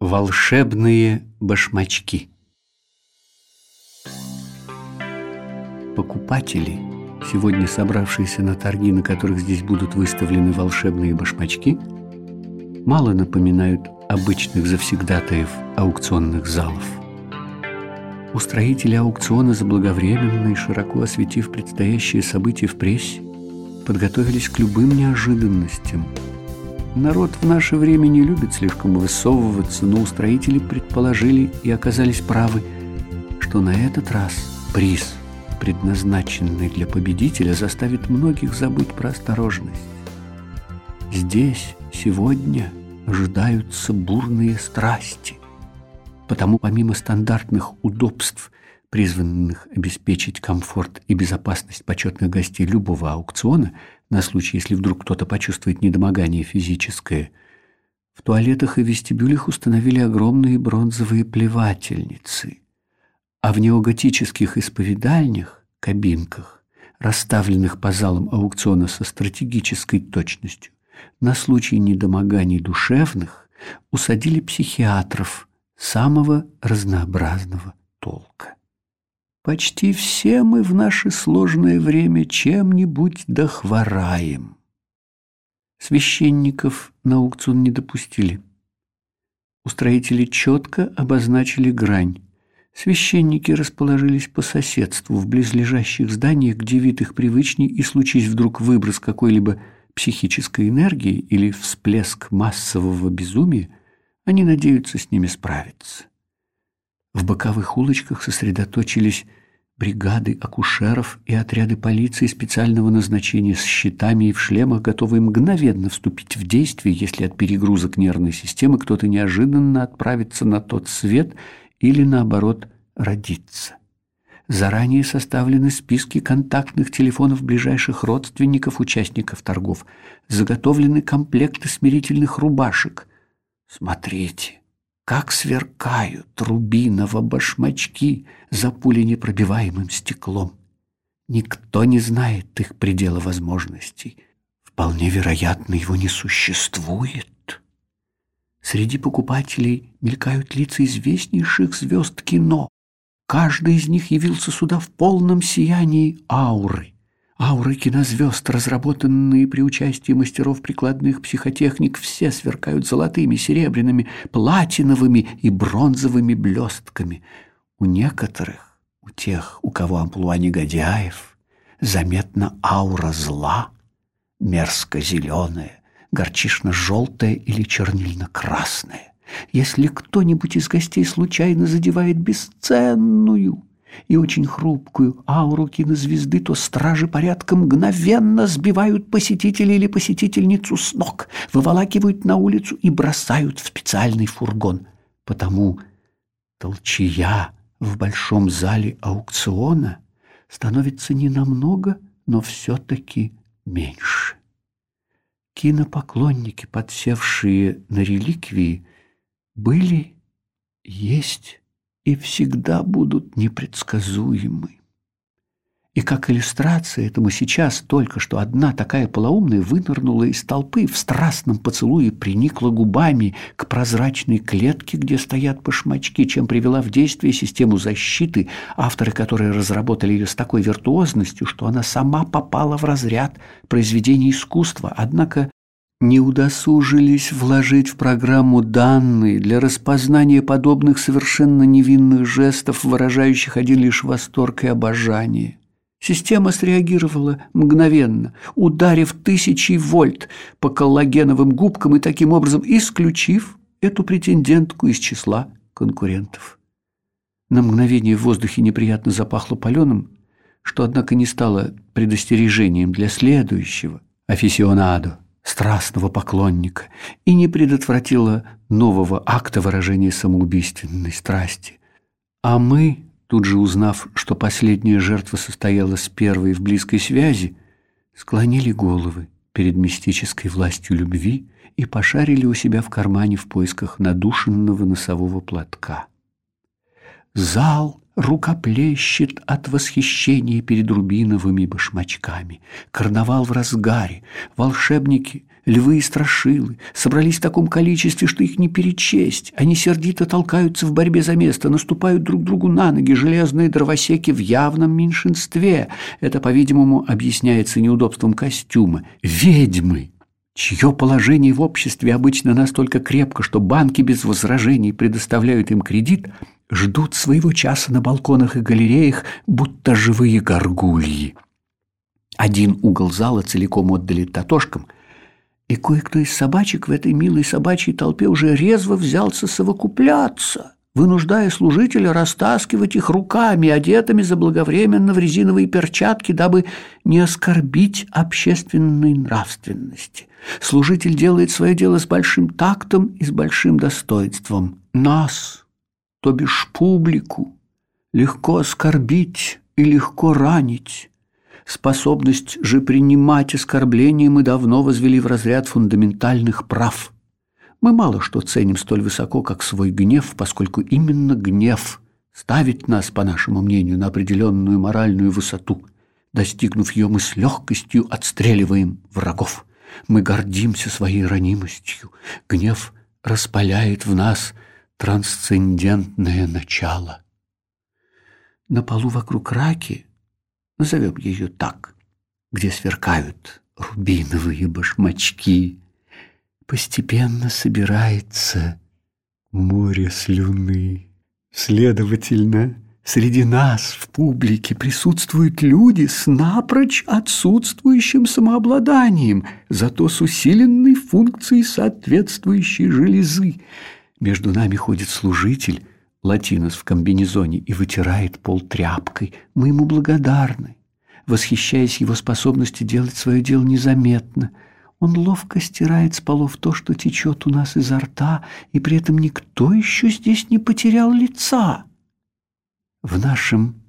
Волшебные башмачки Покупатели, сегодня собравшиеся на торги, на которых здесь будут выставлены волшебные башмачки, мало напоминают обычных завсегдатаев аукционных залов. Устроители аукциона заблаговременно и широко осветив предстоящие события в прессе, подготовились к любым неожиданностям – Народ в наше время не любит слишком высовываться, но устроители предположили и оказались правы, что на этот раз приз, предназначенный для победителя, заставит многих забыть про осторожность. Здесь сегодня ожидаются бурные страсти. Потому помимо стандартных удобств, призванных обеспечить комфорт и безопасность почетных гостей любого аукциона – на случай, если вдруг кто-то почувствует недомогание физическое. В туалетах и вестибюлях установили огромные бронзовые плевательницы, а в неоготических исповедальнях, кабинках, расставленных по залам аукциона со стратегической точностью, на случай недомоганий душевных усадили психиатров самого разнообразного толка. Почти все мы в наше сложное время чем-нибудь дохвораем. Священников на аукцион не допустили. Устроители четко обозначили грань. Священники расположились по соседству в близлежащих зданиях, где вид их привычней, и случись вдруг выброс какой-либо психической энергии или всплеск массового безумия, они надеются с ними справиться. В боковых улочках сосредоточились бригады акушеров и отряды полиции специального назначения с щитами и в шлемах, готовые мгновенно вступить в действие, если от перегрузок нервной системы кто-то неожиданно отправится на тот свет или, наоборот, родится. Заранее составлены списки контактных телефонов ближайших родственников участников торгов, заготовлены комплекты смирительных рубашек. Смотрите, как сверкают рубиново башмачки за пуленепробиваемым стеклом. Никто не знает их предела возможностей. Вполне вероятно, его не существует. Среди покупателей мелькают лица известнейших звезд кино. Каждый из них явился сюда в полном сиянии ауры. Ауры кинозвезд, разработанные при участии мастеров прикладных психотехник, все сверкают золотыми, серебряными, платиновыми и бронзовыми блестками. У некоторых, у тех, у кого амплуа негодяев, заметна аура зла, мерзко-зеленая, горчишно-желтая или чернильно-красная. Если кто-нибудь из гостей случайно задевает бесценную, и очень хрупкую ауру кинозвезды, то стражи порядка мгновенно сбивают посетителя или посетительницу с ног, выволакивают на улицу и бросают в специальный фургон. Потому толчья в большом зале аукциона становится не намного, но все-таки меньше. Кинопоклонники, подсевшие на реликвии, были, есть и всегда будут непредсказуемы. И как иллюстрация этому сейчас только что одна такая полоумная вынырнула из толпы в страстном поцелуе приникла губами к прозрачной клетке, где стоят башмачки, чем привела в действие систему защиты, авторы которой разработали ее с такой виртуозностью, что она сама попала в разряд произведений искусства. Однако не удосужились вложить в программу данные для распознания подобных совершенно невинных жестов, выражающих один лишь восторг и обожание. Система среагировала мгновенно, ударив тысячи вольт по коллагеновым губкам и таким образом исключив эту претендентку из числа конкурентов. На мгновение в воздухе неприятно запахло паленым, что, однако, не стало предостережением для следующего афисионадо страстного поклонника и не предотвратила нового акта выражения самоубийственной страсти. А мы, тут же узнав, что последняя жертва состояла с первой в близкой связи, склонили головы перед мистической властью любви и пошарили у себя в кармане в поисках надушенного носового платка. Зал рукоплещет от восхищения перед рубиновыми башмачками. Карнавал в разгаре. Волшебники Львы и страшилы собрались в таком количестве, что их не перечесть. Они сердито толкаются в борьбе за место, наступают друг другу на ноги, железные дровосеки в явном меньшинстве. Это, по-видимому, объясняется неудобством костюма. Ведьмы! чье положение в обществе обычно настолько крепко, что банки без возражений предоставляют им кредит, ждут своего часа на балконах и галереях, будто живые горгульи. Один угол зала целиком отдали татошкам – и кое-кто из собачек в этой милой собачьей толпе уже резво взялся совокупляться, вынуждая служителя растаскивать их руками, одетыми заблаговременно в резиновые перчатки, дабы не оскорбить общественной нравственности. Служитель делает свое дело с большим тактом и с большим достоинством. Нас, то бишь публику, легко оскорбить и легко ранить. Способность же принимать оскорбления мы давно возвели в разряд фундаментальных прав. Мы мало что ценим столь высоко, как свой гнев, поскольку именно гнев ставит нас, по нашему мнению, на определенную моральную высоту. Достигнув ее, мы с легкостью отстреливаем врагов. Мы гордимся своей ранимостью. Гнев распаляет в нас трансцендентное начало. На полу вокруг раки назовем ее так, где сверкают рубиновые башмачки, постепенно собирается море слюны. Следовательно, среди нас в публике присутствуют люди с напрочь отсутствующим самообладанием, зато с усиленной функцией соответствующей железы. Между нами ходит служитель, Латинос в комбинезоне и вытирает пол тряпкой. Мы ему благодарны, восхищаясь его способностью делать свое дело незаметно. Он ловко стирает с полов то, что течет у нас изо рта, и при этом никто еще здесь не потерял лица. В нашем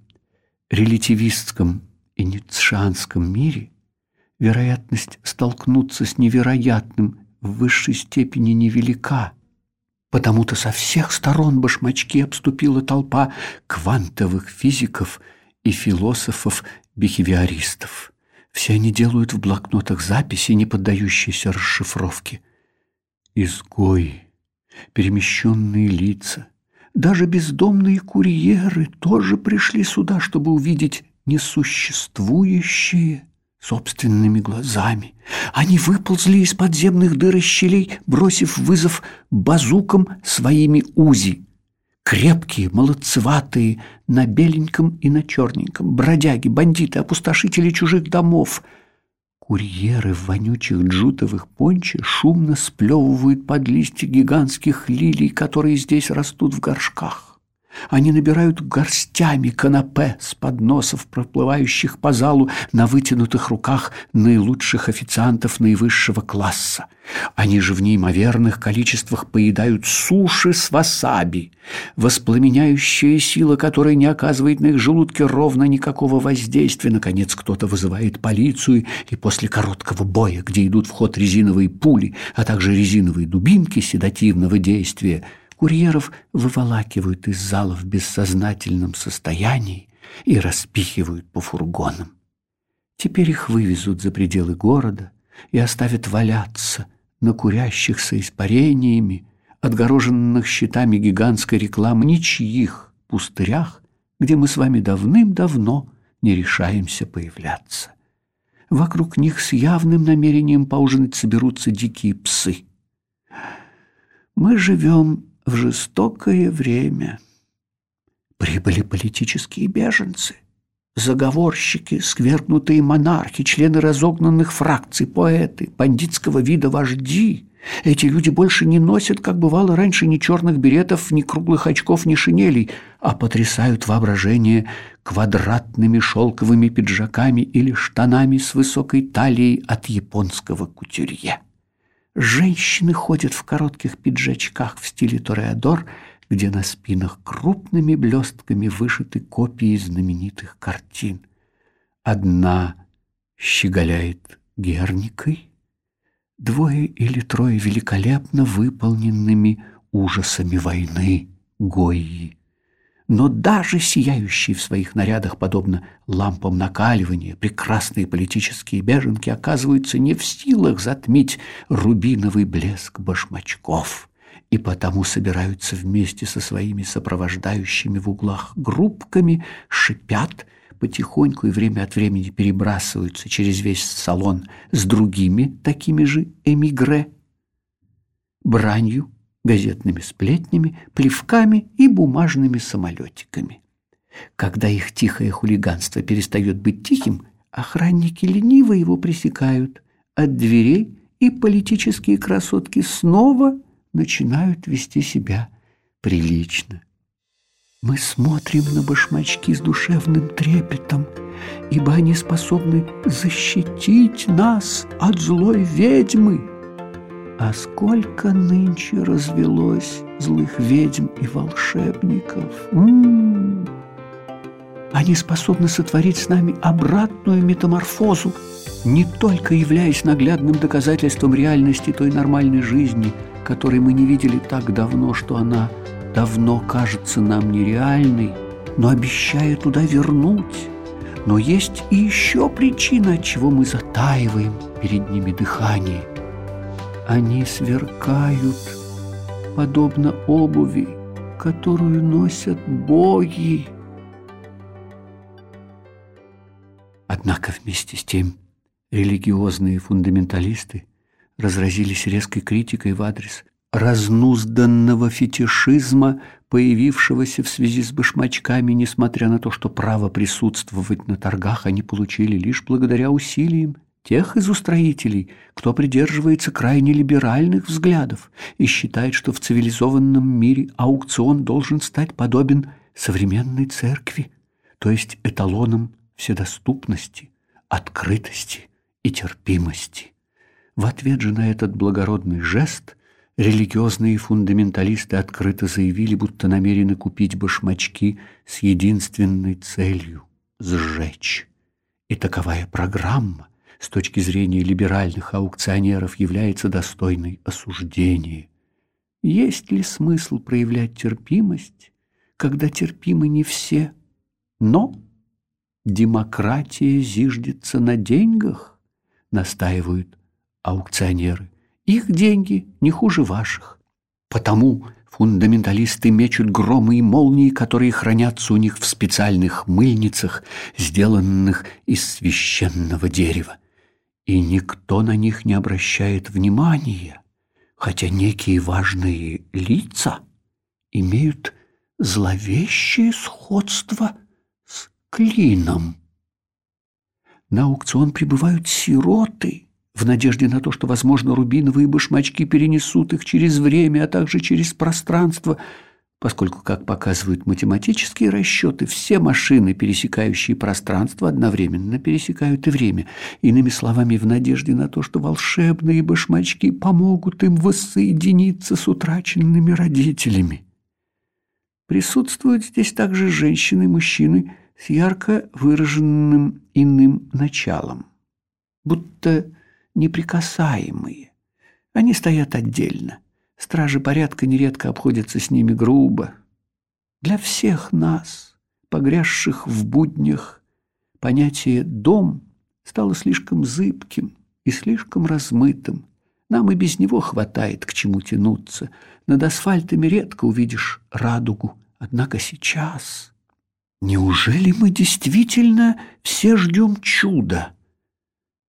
релятивистском и ницшанском мире вероятность столкнуться с невероятным в высшей степени невелика – Потому-то со всех сторон башмачки обступила толпа квантовых физиков и философов-бихевиористов. Все они делают в блокнотах записи, не поддающиеся расшифровке. Изгои, перемещенные лица, даже бездомные курьеры тоже пришли сюда, чтобы увидеть несуществующее собственными глазами. Они выползли из подземных дыр и щелей, бросив вызов базукам своими узи. Крепкие, молодцеватые, на беленьком и на черненьком, бродяги, бандиты, опустошители чужих домов. Курьеры в вонючих джутовых понче шумно сплевывают под листья гигантских лилий, которые здесь растут в горшках. Они набирают горстями канапе с подносов, проплывающих по залу на вытянутых руках наилучших официантов наивысшего класса. Они же в неимоверных количествах поедают суши с васаби, воспламеняющая сила, которая не оказывает на их желудке ровно никакого воздействия. Наконец кто-то вызывает полицию, и после короткого боя, где идут в ход резиновые пули, а также резиновые дубинки седативного действия – Курьеров выволакивают из зала в бессознательном состоянии и распихивают по фургонам. Теперь их вывезут за пределы города и оставят валяться на курящихся испарениями, отгороженных щитами гигантской рекламы ничьих пустырях, где мы с вами давным-давно не решаемся появляться. Вокруг них с явным намерением поужинать соберутся дикие псы. Мы живем в жестокое время. Прибыли политические беженцы, заговорщики, скверкнутые монархи, члены разогнанных фракций, поэты, бандитского вида вожди. Эти люди больше не носят, как бывало раньше, ни черных беретов, ни круглых очков, ни шинелей, а потрясают воображение квадратными шелковыми пиджаками или штанами с высокой талией от японского кутюрье. Женщины ходят в коротких пиджачках в стиле тореадор, где на спинах крупными блестками вышиты копии знаменитых картин. Одна щеголяет герникой, двое или трое великолепно выполненными ужасами войны Гойи. Но даже сияющие в своих нарядах, подобно лампам накаливания, прекрасные политические беженки оказываются не в силах затмить рубиновый блеск башмачков, и потому собираются вместе со своими сопровождающими в углах группками, шипят, потихоньку и время от времени перебрасываются через весь салон с другими такими же эмигре, бранью, газетными сплетнями, плевками и бумажными самолетиками. Когда их тихое хулиганство перестает быть тихим, охранники лениво его пресекают от дверей, и политические красотки снова начинают вести себя прилично. Мы смотрим на башмачки с душевным трепетом, ибо они способны защитить нас от злой ведьмы. А сколько нынче развелось злых ведьм и волшебников. М -м -м. Они способны сотворить с нами обратную метаморфозу, не только являясь наглядным доказательством реальности той нормальной жизни, которой мы не видели так давно, что она давно кажется нам нереальной, но обещая туда вернуть. Но есть и еще причина, от чего мы затаиваем перед ними дыхание – они сверкают, подобно обуви, которую носят боги. Однако вместе с тем религиозные фундаменталисты разразились резкой критикой в адрес разнузданного фетишизма, появившегося в связи с башмачками, несмотря на то, что право присутствовать на торгах они получили лишь благодаря усилиям тех из устроителей, кто придерживается крайне либеральных взглядов и считает, что в цивилизованном мире аукцион должен стать подобен современной церкви, то есть эталоном вседоступности, открытости и терпимости. В ответ же на этот благородный жест религиозные фундаменталисты открыто заявили, будто намерены купить башмачки с единственной целью – сжечь. И таковая программа с точки зрения либеральных аукционеров является достойной осуждения. Есть ли смысл проявлять терпимость, когда терпимы не все? Но демократия зиждется на деньгах, настаивают аукционеры. Их деньги не хуже ваших. Потому фундаменталисты мечут громы и молнии, которые хранятся у них в специальных мыльницах, сделанных из священного дерева и никто на них не обращает внимания, хотя некие важные лица имеют зловещее сходство с клином. На аукцион прибывают сироты в надежде на то, что, возможно, рубиновые башмачки перенесут их через время, а также через пространство – поскольку, как показывают математические расчеты, все машины, пересекающие пространство, одновременно пересекают и время. Иными словами, в надежде на то, что волшебные башмачки помогут им воссоединиться с утраченными родителями. Присутствуют здесь также женщины и мужчины с ярко выраженным иным началом, будто неприкасаемые. Они стоят отдельно – Стражи порядка нередко обходятся с ними грубо. Для всех нас, погрязших в буднях, понятие «дом» стало слишком зыбким и слишком размытым. Нам и без него хватает к чему тянуться. Над асфальтами редко увидишь радугу. Однако сейчас... Неужели мы действительно все ждем чуда?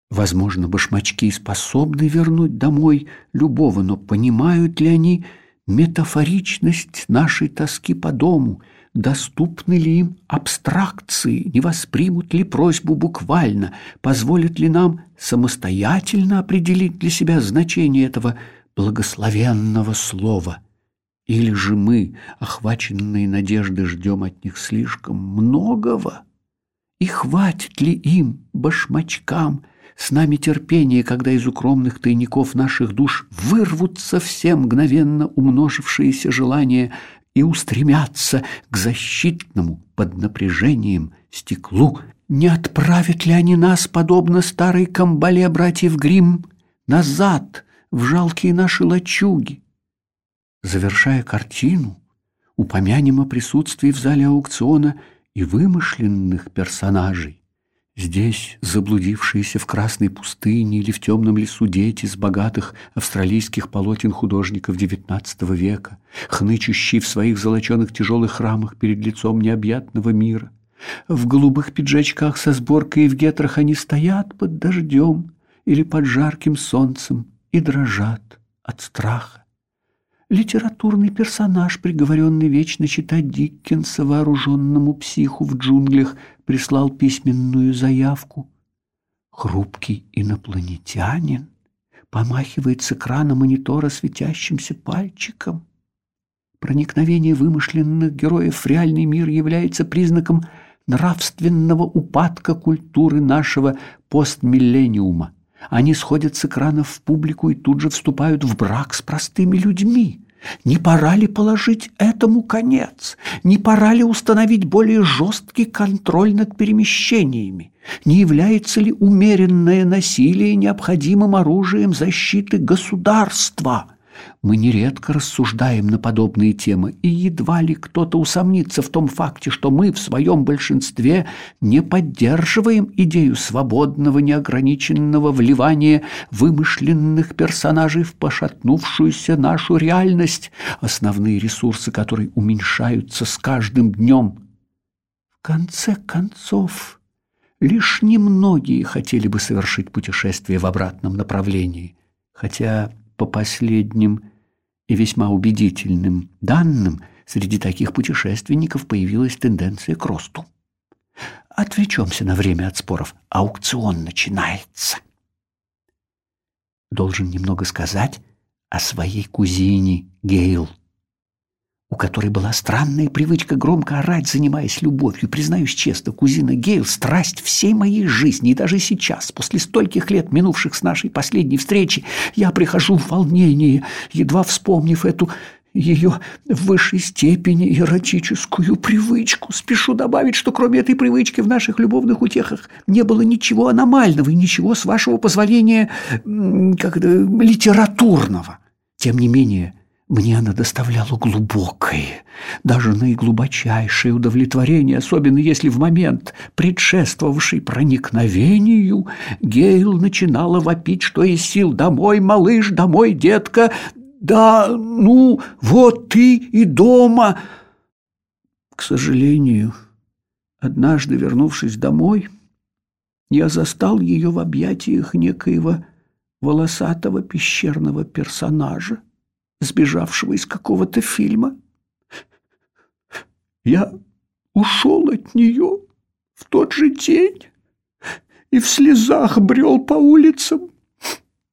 Возможно, башмачки способны вернуть домой любого, но понимают ли они метафоричность нашей тоски по дому, доступны ли им абстракции, не воспримут ли просьбу буквально, позволят ли нам самостоятельно определить для себя значение этого благословенного слова. Или же мы, охваченные надеждой, ждем от них слишком многого? И хватит ли им, башмачкам, с нами терпение, когда из укромных тайников наших душ вырвутся все мгновенно умножившиеся желания и устремятся к защитному под напряжением стеклу. Не отправят ли они нас, подобно старой камбале братьев Грим, назад в жалкие наши лачуги? Завершая картину, упомянем о присутствии в зале аукциона и вымышленных персонажей. Здесь заблудившиеся в красной пустыне или в темном лесу дети с богатых австралийских полотен художников XIX века, хнычущие в своих золоченых тяжелых рамах перед лицом необъятного мира. В голубых пиджачках со сборкой и в гетрах они стоят под дождем или под жарким солнцем и дрожат от страха. Литературный персонаж, приговоренный вечно читать Диккенса вооруженному психу в джунглях, прислал письменную заявку. Хрупкий инопланетянин помахивает с экрана монитора светящимся пальчиком. Проникновение вымышленных героев в реальный мир является признаком нравственного упадка культуры нашего постмиллениума. Они сходят с экранов в публику и тут же вступают в брак с простыми людьми. Не пора ли положить этому конец? Не пора ли установить более жесткий контроль над перемещениями? Не является ли умеренное насилие необходимым оружием защиты государства? Мы нередко рассуждаем на подобные темы, и едва ли кто-то усомнится в том факте, что мы в своем большинстве не поддерживаем идею свободного неограниченного вливания вымышленных персонажей в пошатнувшуюся нашу реальность, основные ресурсы которой уменьшаются с каждым днем. В конце концов, лишь немногие хотели бы совершить путешествие в обратном направлении, хотя по последним и весьма убедительным данным, среди таких путешественников появилась тенденция к росту. Отвлечемся на время от споров. Аукцион начинается. Должен немного сказать о своей кузине Гейл у которой была странная привычка громко орать, занимаясь любовью. Признаюсь честно, кузина Гейл — страсть всей моей жизни. И даже сейчас, после стольких лет, минувших с нашей последней встречи, я прихожу в волнение, едва вспомнив эту ее в высшей степени эротическую привычку. Спешу добавить, что кроме этой привычки в наших любовных утехах не было ничего аномального и ничего, с вашего позволения, как литературного. Тем не менее, мне она доставляла глубокое, даже наиглубочайшее удовлетворение, особенно если в момент, предшествовавший проникновению, Гейл начинала вопить, что из сил «Домой, малыш, домой, детка!» «Да, ну, вот ты и дома!» К сожалению, однажды, вернувшись домой, я застал ее в объятиях некоего волосатого пещерного персонажа, сбежавшего из какого-то фильма. Я ушел от нее в тот же день и в слезах брел по улицам,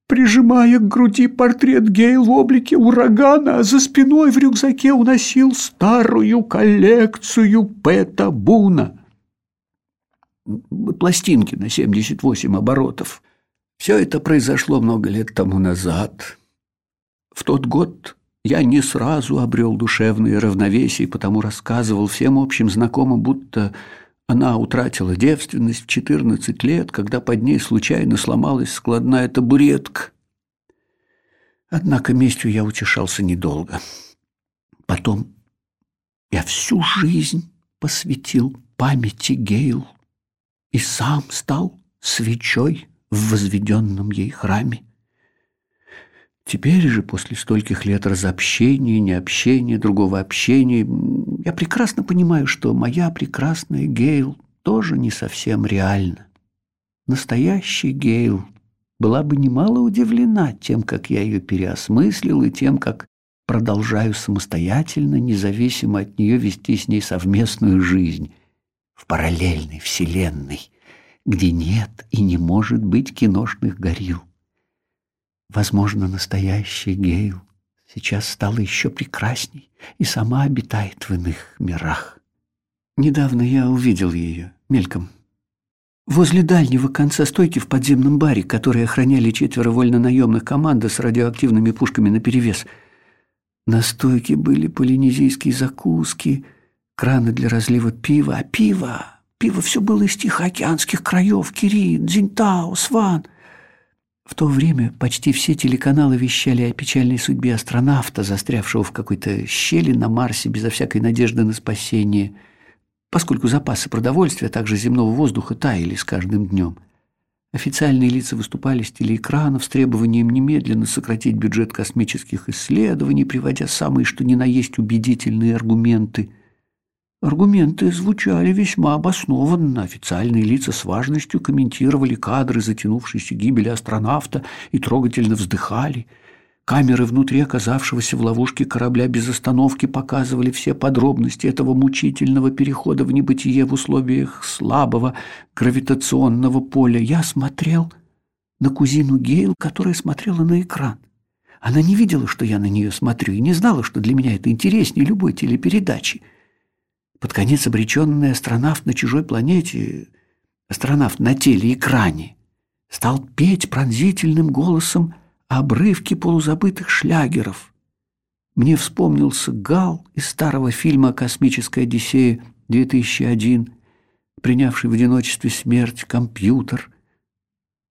прижимая к груди портрет Гейл в облике урагана, а за спиной в рюкзаке уносил старую коллекцию Пэта Буна. Пластинки на 78 оборотов. Все это произошло много лет тому назад. В тот год я не сразу обрел душевное равновесие, потому рассказывал всем общим знакомым, будто она утратила девственность в 14 лет, когда под ней случайно сломалась складная табуретка. Однако местью я утешался недолго. Потом я всю жизнь посвятил памяти Гейл и сам стал свечой в возведенном ей храме. Теперь же, после стольких лет разобщения, необщения, другого общения, я прекрасно понимаю, что моя прекрасная Гейл тоже не совсем реальна. Настоящий Гейл была бы немало удивлена тем, как я ее переосмыслил, и тем, как продолжаю самостоятельно, независимо от нее вести с ней совместную жизнь в параллельной вселенной, где нет и не может быть киношных горилл. Возможно, настоящая Гейл сейчас стала еще прекрасней и сама обитает в иных мирах. Недавно я увидел ее мельком. Возле дальнего конца стойки в подземном баре, который охраняли четверо вольно-наемных команд с радиоактивными пушками наперевес. На стойке были полинезийские закуски, краны для разлива пива, а пиво, пиво все было из тихоокеанских краев, Кирин, Дзинтао, Сван — В то время почти все телеканалы вещали о печальной судьбе астронавта, застрявшего в какой-то щели на Марсе безо всякой надежды на спасение, поскольку запасы продовольствия, а также земного воздуха таяли с каждым днем. Официальные лица выступали с телеэкранов с требованием немедленно сократить бюджет космических исследований, приводя самые что ни на есть убедительные аргументы – Аргументы звучали весьма обоснованно. Официальные лица с важностью комментировали кадры затянувшейся гибели астронавта и трогательно вздыхали. Камеры внутри оказавшегося в ловушке корабля без остановки показывали все подробности этого мучительного перехода в небытие в условиях слабого гравитационного поля. Я смотрел на кузину Гейл, которая смотрела на экран. Она не видела, что я на нее смотрю, и не знала, что для меня это интереснее любой телепередачи – под конец обреченный астронавт на чужой планете, астронавт на телеэкране, стал петь пронзительным голосом обрывки полузабытых шлягеров. Мне вспомнился Гал из старого фильма «Космическая Одиссея-2001», принявший в одиночестве смерть компьютер.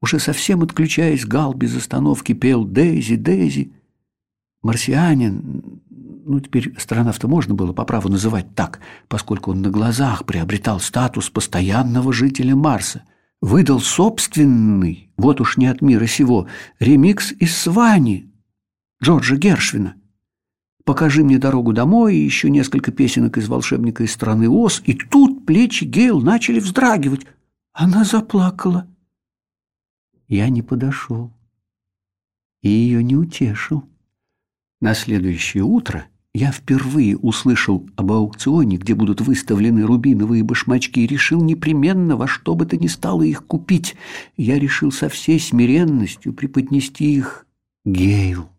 Уже совсем отключаясь, Гал без остановки пел «Дейзи, Дейзи». Марсианин, ну, теперь астронавта можно было по праву называть так, поскольку он на глазах приобретал статус постоянного жителя Марса, выдал собственный, вот уж не от мира сего, ремикс из «Свани» Джорджа Гершвина. «Покажи мне дорогу домой» и еще несколько песенок из «Волшебника из страны Оз», и тут плечи Гейл начали вздрагивать. Она заплакала. Я не подошел и ее не утешил. На следующее утро я впервые услышал об аукционе, где будут выставлены рубиновые башмачки, и решил непременно во что бы то ни стало их купить. Я решил со всей смиренностью преподнести их Гейл.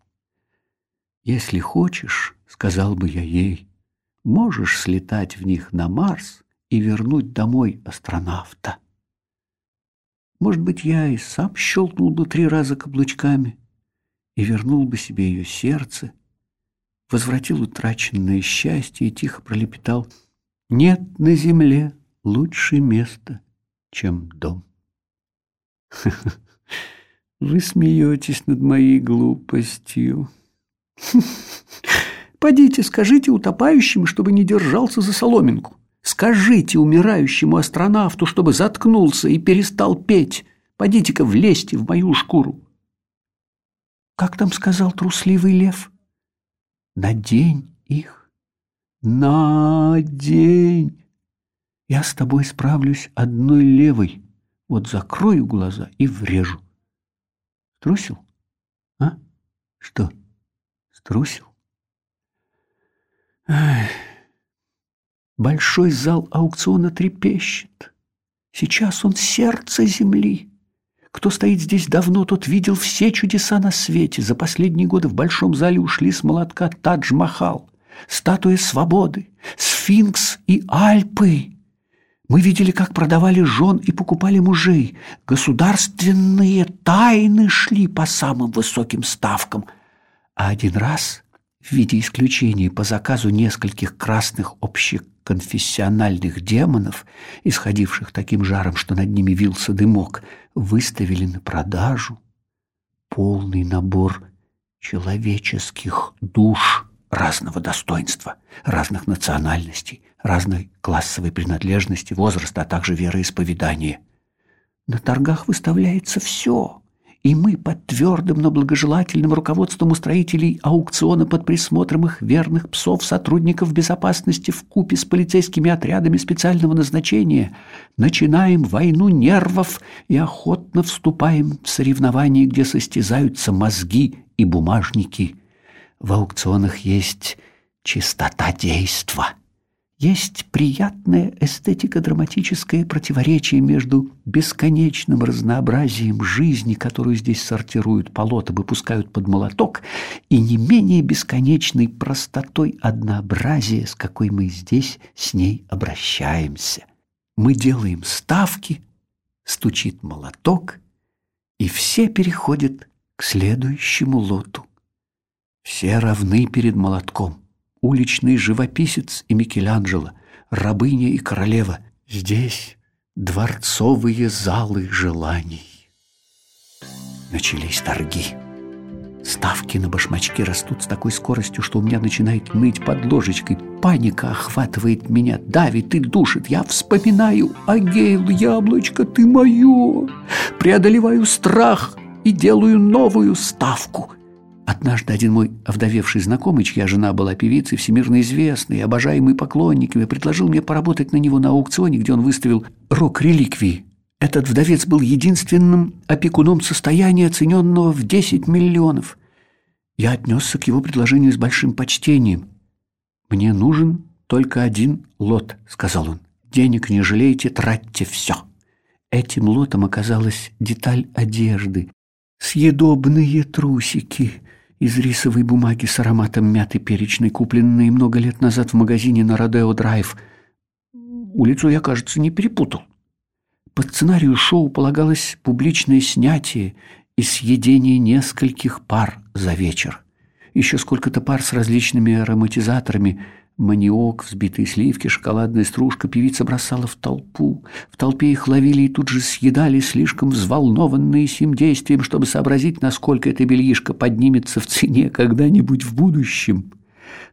«Если хочешь, — сказал бы я ей, — можешь слетать в них на Марс и вернуть домой астронавта». Может быть, я и сам щелкнул бы три раза каблучками и вернул бы себе ее сердце, возвратил утраченное счастье и тихо пролепетал «Нет на земле лучше места, чем дом». Вы смеетесь над моей глупостью. Подите, скажите утопающему, чтобы не держался за соломинку. Скажите умирающему астронавту, чтобы заткнулся и перестал петь. Подите-ка влезьте в мою шкуру. Как там сказал трусливый лев? Надень их, надень. Я с тобой справлюсь одной левой. Вот закрою глаза и врежу. Струсил? А? Что? Струсил? Большой зал аукциона трепещет. Сейчас он сердце земли. Кто стоит здесь давно, тот видел все чудеса на свете. За последние годы в Большом зале ушли с молотка Тадж-Махал, статуя свободы, сфинкс и Альпы. Мы видели, как продавали жен и покупали мужей. Государственные тайны шли по самым высоким ставкам. А один раз, в виде исключения по заказу нескольких красных общих конфессиональных демонов, исходивших таким жаром, что над ними вился дымок, выставили на продажу полный набор человеческих душ разного достоинства, разных национальностей, разной классовой принадлежности, возраста, а также вероисповедания. На торгах выставляется все – и мы под твердым, но благожелательным руководством устроителей аукциона под присмотром их верных псов, сотрудников безопасности в купе с полицейскими отрядами специального назначения начинаем войну нервов и охотно вступаем в соревнования, где состязаются мозги и бумажники. В аукционах есть чистота действа – есть приятное эстетико-драматическое противоречие между бесконечным разнообразием жизни, которую здесь сортируют полот и выпускают под молоток, и не менее бесконечной простотой однообразия, с какой мы здесь с ней обращаемся. Мы делаем ставки, стучит молоток, и все переходят к следующему лоту. Все равны перед молотком – уличный живописец и Микеланджело, рабыня и королева. Здесь дворцовые залы желаний. Начались торги. Ставки на башмачки растут с такой скоростью, что у меня начинает ныть под ложечкой. Паника охватывает меня, давит и душит. Я вспоминаю, Агейл, яблочко, ты мое. Преодолеваю страх и делаю новую ставку. Однажды один мой овдовевший знакомый, чья жена была певицей, всемирно известной, обожаемый поклонниками, предложил мне поработать на него на аукционе, где он выставил рок-реликвии. Этот вдовец был единственным опекуном состояния, оцененного в 10 миллионов. Я отнесся к его предложению с большим почтением. «Мне нужен только один лот», — сказал он. «Денег не жалейте, тратьте все». Этим лотом оказалась деталь одежды. Съедобные трусики из рисовой бумаги с ароматом мяты перечной, купленные много лет назад в магазине на Родео Драйв. Улицу я, кажется, не перепутал. По сценарию шоу полагалось публичное снятие и съедение нескольких пар за вечер. Еще сколько-то пар с различными ароматизаторами, маниок, взбитые сливки, шоколадная стружка певица бросала в толпу. В толпе их ловили и тут же съедали, слишком взволнованные сим действием, чтобы сообразить, насколько эта бельишка поднимется в цене когда-нибудь в будущем.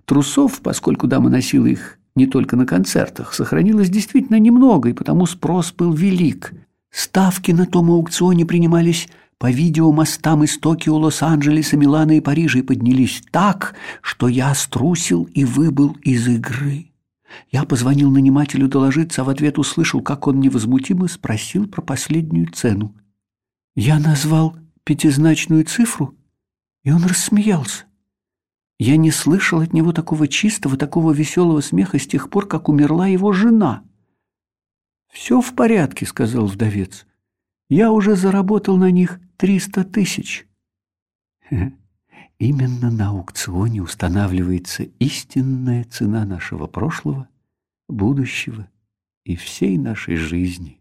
Трусов, поскольку дама носила их не только на концертах, сохранилось действительно немного, и потому спрос был велик. Ставки на том аукционе принимались по видеомостам из Токио, Лос-Анджелеса, Милана и Парижа и поднялись так, что я струсил и выбыл из игры. Я позвонил нанимателю доложиться, а в ответ услышал, как он невозмутимо спросил про последнюю цену. Я назвал пятизначную цифру, и он рассмеялся. Я не слышал от него такого чистого, такого веселого смеха с тех пор, как умерла его жена. «Все в порядке», — сказал вдовец. «Я уже заработал на них триста тысяч». Именно на аукционе устанавливается истинная цена нашего прошлого, будущего и всей нашей жизни.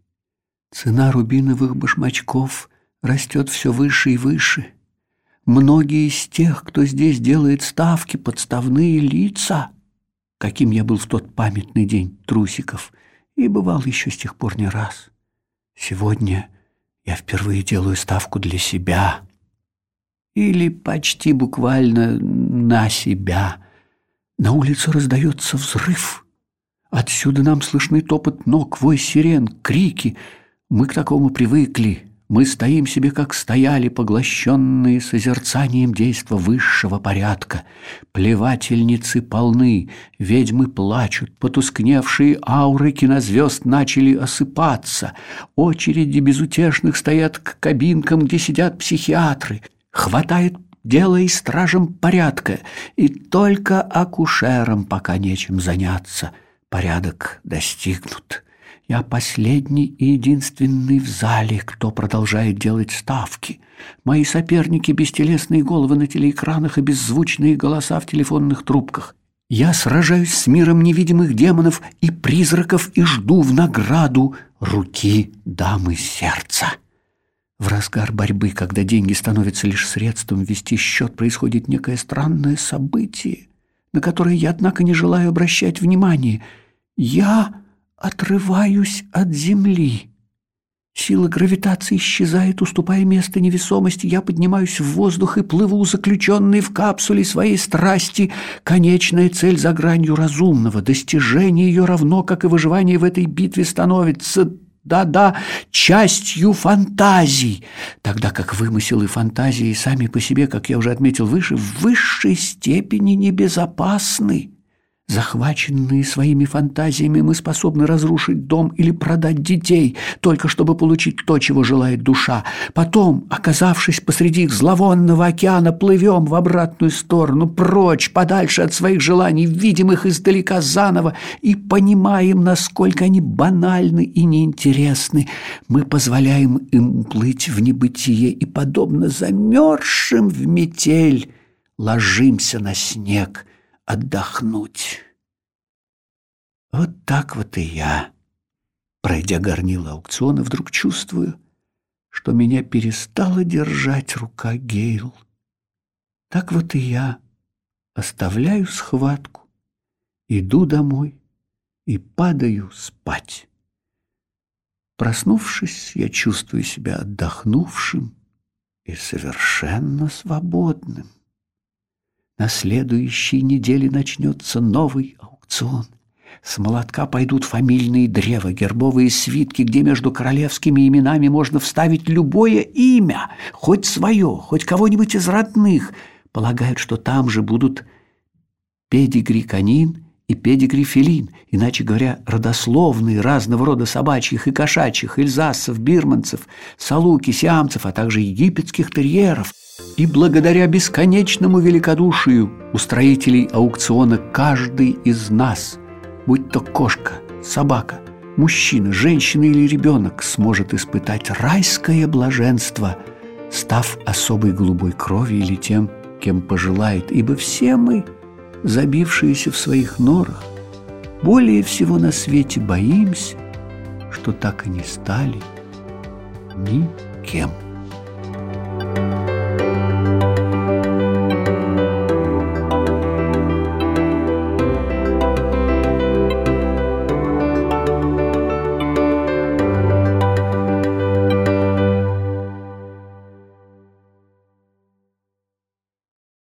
Цена рубиновых башмачков растет все выше и выше — Многие из тех, кто здесь делает ставки, подставные лица, каким я был в тот памятный день трусиков, и бывал еще с тех пор не раз. Сегодня я впервые делаю ставку для себя. Или почти буквально на себя. На улице раздается взрыв. Отсюда нам слышны топот ног, вой сирен, крики. Мы к такому привыкли. Мы стоим себе, как стояли, поглощенные созерцанием действа высшего порядка. Плевательницы полны, ведьмы плачут, потускневшие ауры кинозвезд начали осыпаться. Очереди безутешных стоят к кабинкам, где сидят психиатры. Хватает дело и стражам порядка, и только акушерам пока нечем заняться. Порядок достигнут. Я последний и единственный в зале, кто продолжает делать ставки. Мои соперники — бестелесные головы на телеэкранах и беззвучные голоса в телефонных трубках. Я сражаюсь с миром невидимых демонов и призраков и жду в награду руки дамы сердца. В разгар борьбы, когда деньги становятся лишь средством вести счет, происходит некое странное событие, на которое я, однако, не желаю обращать внимания. Я отрываюсь от земли. Сила гравитации исчезает, уступая место невесомости. Я поднимаюсь в воздух и плыву, заключенный в капсуле своей страсти. Конечная цель за гранью разумного. Достижение ее равно, как и выживание в этой битве становится да-да, частью фантазий, тогда как вымысел и фантазии сами по себе, как я уже отметил выше, в высшей степени небезопасны. Захваченные своими фантазиями, мы способны разрушить дом или продать детей, только чтобы получить то, чего желает душа. Потом, оказавшись посреди зловонного океана, плывем в обратную сторону, прочь, подальше от своих желаний, видим их издалека заново и понимаем, насколько они банальны и неинтересны. Мы позволяем им плыть в небытие и, подобно замерзшим в метель, ложимся на снег – отдохнуть. Вот так вот и я, пройдя горнило аукциона, вдруг чувствую, что меня перестала держать рука Гейл. Так вот и я оставляю схватку, иду домой и падаю спать. Проснувшись, я чувствую себя отдохнувшим и совершенно свободным. На следующей неделе начнется новый аукцион. С молотка пойдут фамильные древа, гербовые свитки, где между королевскими именами можно вставить любое имя, хоть свое, хоть кого-нибудь из родных. Полагают, что там же будут педигри канин и педигри фелин, иначе говоря, родословные разного рода собачьих и кошачьих, эльзасов, бирманцев, салуки, сиамцев, а также египетских терьеров. И благодаря бесконечному великодушию устроителей аукциона каждый из нас, будь то кошка, собака, мужчина, женщина или ребенок, сможет испытать райское блаженство, став особой голубой крови или тем, кем пожелает, ибо все мы – забившиеся в своих норах, более всего на свете боимся, что так и не стали никем.